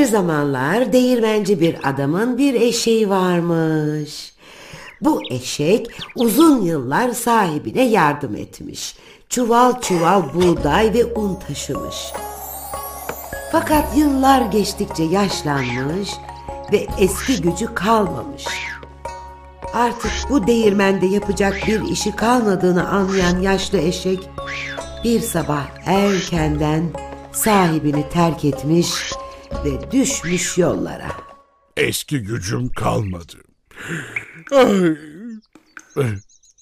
Bir zamanlar değirmenci bir adamın bir eşeği varmış. Bu eşek uzun yıllar sahibine yardım etmiş. Çuval çuval buğday ve un taşımış. Fakat yıllar geçtikçe yaşlanmış ve eski gücü kalmamış. Artık bu değirmende yapacak bir işi kalmadığını anlayan yaşlı eşek bir sabah erkenden sahibini terk etmiş ve düşmüş yollara. Eski gücüm kalmadı. Ay.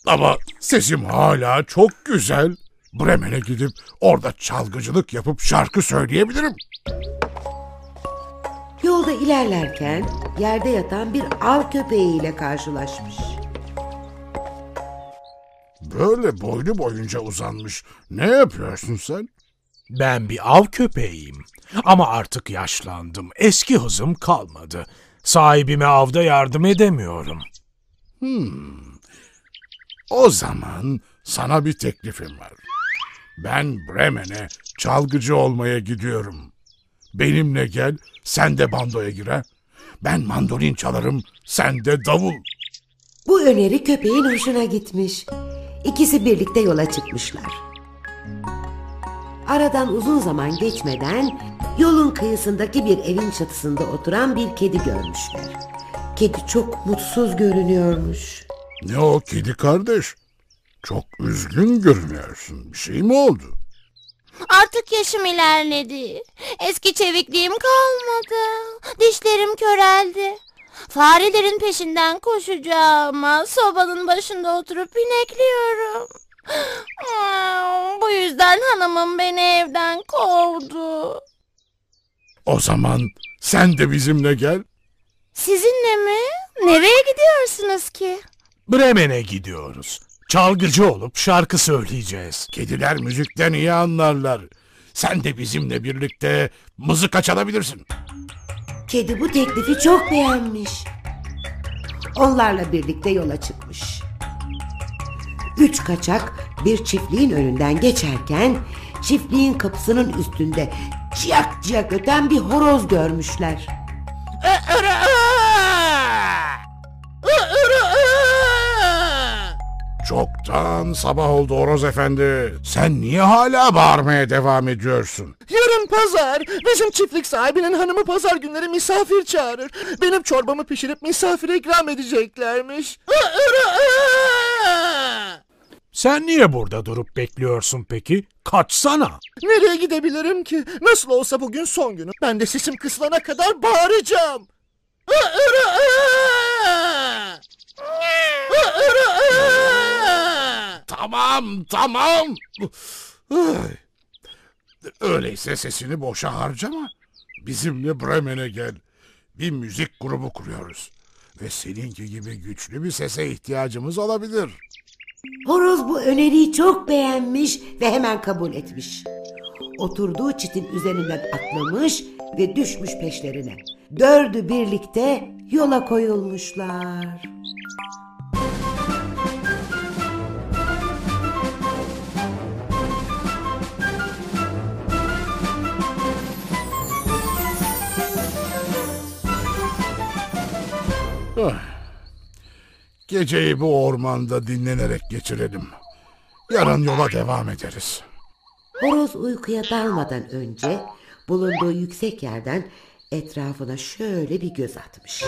Ama sesim hala çok güzel. Bremen'e gidip orada çalgıcılık yapıp şarkı söyleyebilirim. Yolda ilerlerken yerde yatan bir av köpeğiyle karşılaşmış. Böyle boylu boyunca uzanmış. Ne yapıyorsun sen? Ben bir av köpeğiyim. Ama artık yaşlandım. Eski hızım kalmadı. Sahibime avda yardım edemiyorum. O zaman sana bir teklifim var. Ben Bremen'e çalgıcı olmaya gidiyorum. Benimle gel, sen de bandoya gir ha. Ben mandolin çalarım, sen de davul. Bu öneri köpeğin hoşuna gitmiş. İkisi birlikte yola çıkmışlar. Aradan uzun zaman geçmeden yolun kıyısındaki bir evin çatısında oturan bir kedi görmüşler. Kedi çok mutsuz görünüyormuş. Ne o kedi kardeş? Çok üzgün görünüyorsun. Bir şey mi oldu? Artık yaşım ilerledi. Eski çevikliğim kalmadı. Dişlerim köreldi. Farelerin peşinden koşacağıma sobanın başında oturup inekliyorum. Yüzden hanımım beni evden kovdu. O zaman sen de bizimle gel. Sizinle mi? Nereye gidiyorsunuz ki? Bremen'e gidiyoruz. Çalgıcı olup şarkı söyleyeceğiz. Kediler müzikten iyi anlarlar. Sen de bizimle birlikte mızıka çalabilirsin. Kedi bu teklifi çok beğenmiş. Onlarla birlikte yola çıkmış. Üç kaçak bir çiftliğin önünden geçerken çiftliğin kapısının üstünde ciyak ciyak öten bir horoz görmüşler. Çoktan sabah oldu Oroz Efendi. Sen niye hala bağırmaya devam ediyorsun? Yarın pazar. Bizim çiftlik sahibinin hanımı pazar günleri misafir çağırır. Benim çorbamı pişirip misafire ikram edeceklermiş. Sen niye burada durup bekliyorsun peki? Kaçsana. Nereye gidebilirim ki? Nasıl olsa bugün son günüm. Ben de sesim kısılana kadar bağıracağım. Tamam, tamam. Öyleyse sesini boşa harcama. Bizimle Bremen'e gel. Bir müzik grubu kuruyoruz. Ve seninki gibi güçlü bir sese ihtiyacımız olabilir. Horoz bu öneriyi çok beğenmiş ve hemen kabul etmiş. Oturduğu çitin üzerinden atlamış ve düşmüş peşlerine. Dördü birlikte yola koyulmuşlar. Geceyi bu ormanda dinlenerek geçirelim. Yarın yola devam ederiz. Horoz uykuya dalmadan önce bulunduğu yüksek yerden etrafına şöyle bir göz atmış.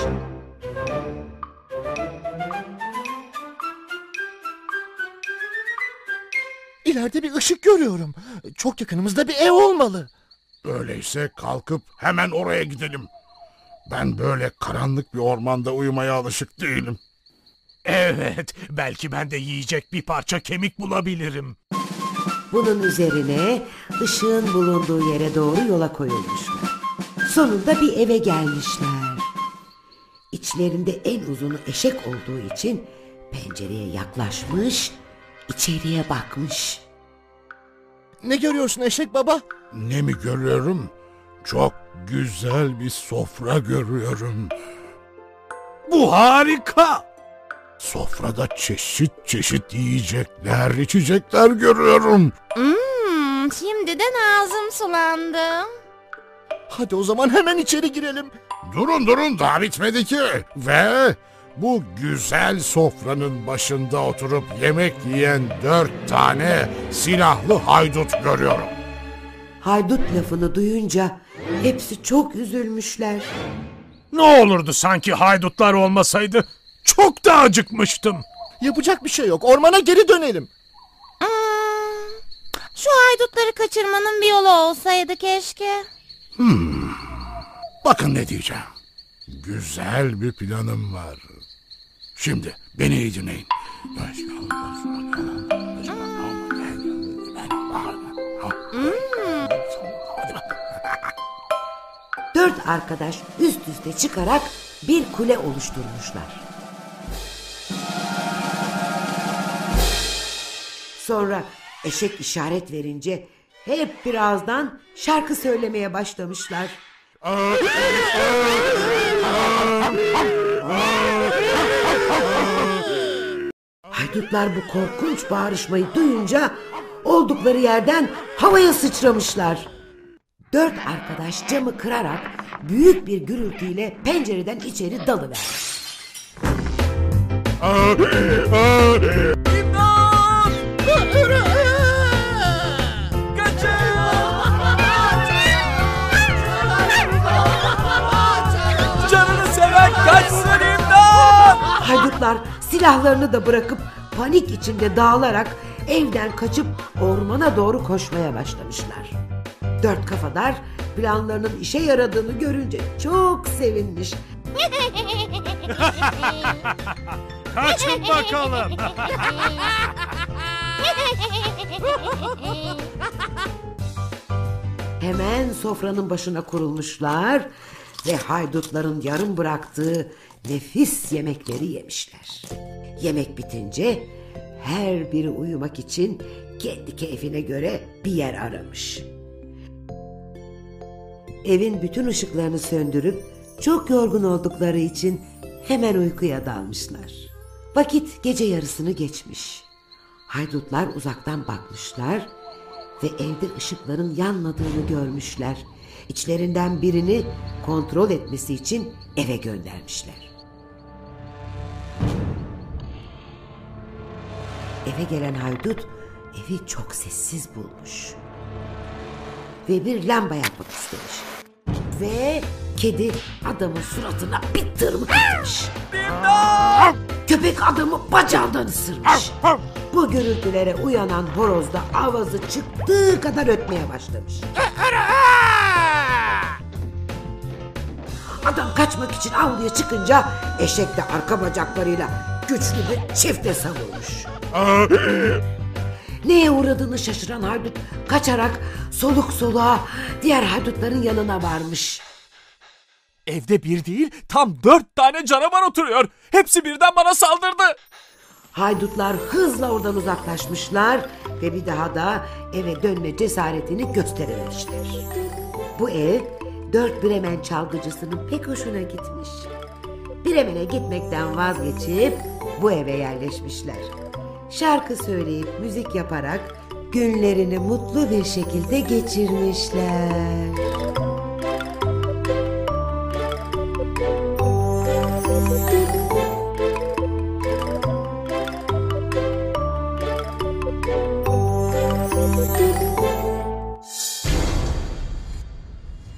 İleride bir ışık görüyorum. Çok yakınımızda bir ev olmalı. Öyleyse kalkıp hemen oraya gidelim. Ben böyle karanlık bir ormanda uyumaya alışık değilim. Evet, belki ben de yiyecek bir parça kemik bulabilirim. Bunun üzerine ışığın bulunduğu yere doğru yola koyulmuşlar. Sonunda bir eve gelmişler. İçlerinde en uzunu eşek olduğu için pencereye yaklaşmış, içeriye bakmış. Ne görüyorsun eşek baba? Ne mi görüyorum? Çok güzel bir sofra görüyorum. Bu harika. Sofrada çeşit çeşit yiyecekler, içecekler görüyorum. Hmm, şimdiden ağzım sulandı. Hadi o zaman hemen içeri girelim. Durun durun daha bitmedi ki. Ve bu güzel sofranın başında oturup yemek yiyen dört tane silahlı haydut görüyorum. Haydut lafını duyunca hepsi çok üzülmüşler. Ne olurdu sanki haydutlar olmasaydı? Çok da acıkmıştım. Yapacak bir şey yok. Ormana geri dönelim. Hmm, şu haydutları kaçırmanın bir yolu olsaydı keşke. Bakın ne diyeceğim. Güzel bir planım var. Şimdi beni iyi dinleyin. Dört arkadaş üst üste çıkarak bir kule oluşturmuşlar. Sonra eşek işaret verince hep birazdan şarkı söylemeye başlamışlar. Haydutlar bu korkunç bağırışmayı duyunca oldukları yerden havaya sıçramışlar. Dört arkadaş camı kırarak büyük bir gürültüyle pencereden içeri dalıvermiş. Haydutlar silahlarını da bırakıp panik içinde dağılarak evden kaçıp ormana doğru koşmaya başlamışlar. Dört kafadar planlarının işe yaradığını görünce çok sevinmiş. Kaçın bakalım. Hemen sofranın başına kurulmuşlar ve haydutların yarım bıraktığı nefis yemekleri yemişler. Yemek bitince her biri uyumak için kendi keyfine göre bir yer aramış. Evin bütün ışıklarını söndürüp çok yorgun oldukları için hemen uykuya dalmışlar. Vakit gece yarısını geçmiş. Haydutlar uzaktan bakmışlar ve evde ışıkların yanmadığını görmüşler. İçlerinden birini kontrol etmesi için eve göndermişler. Eve gelen haydut evi çok sessiz bulmuş. Ve bir lamba yakmak istemiş. Ve kedi adamın suratına bir tırmık atmış. Köpek adamı bacağından ısırmış. Bu gürültülere uyanan horoz da avazı çıktığı kadar ötmeye başlamış. Adam kaçmak için avluya çıkınca eşek de arka bacaklarıyla güçlü bir çifte savurmuş. Neye uğradığını şaşıran haydut kaçarak soluk soluğa diğer haydutların yanına varmış. Evde bir değil tam dört tane canavar oturuyor. Hepsi birden bana saldırdı. Haydutlar hızla oradan uzaklaşmışlar ve bir daha da eve dönme cesaretini gösterememişler. Bu ev dört Bremen çalgıcısının pek hoşuna gitmiş. Bremen'e gitmekten vazgeçip bu eve yerleşmişler. Şarkı söyleyip müzik yaparak günlerini mutlu bir şekilde geçirmişler. Thank